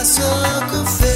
coração com fé.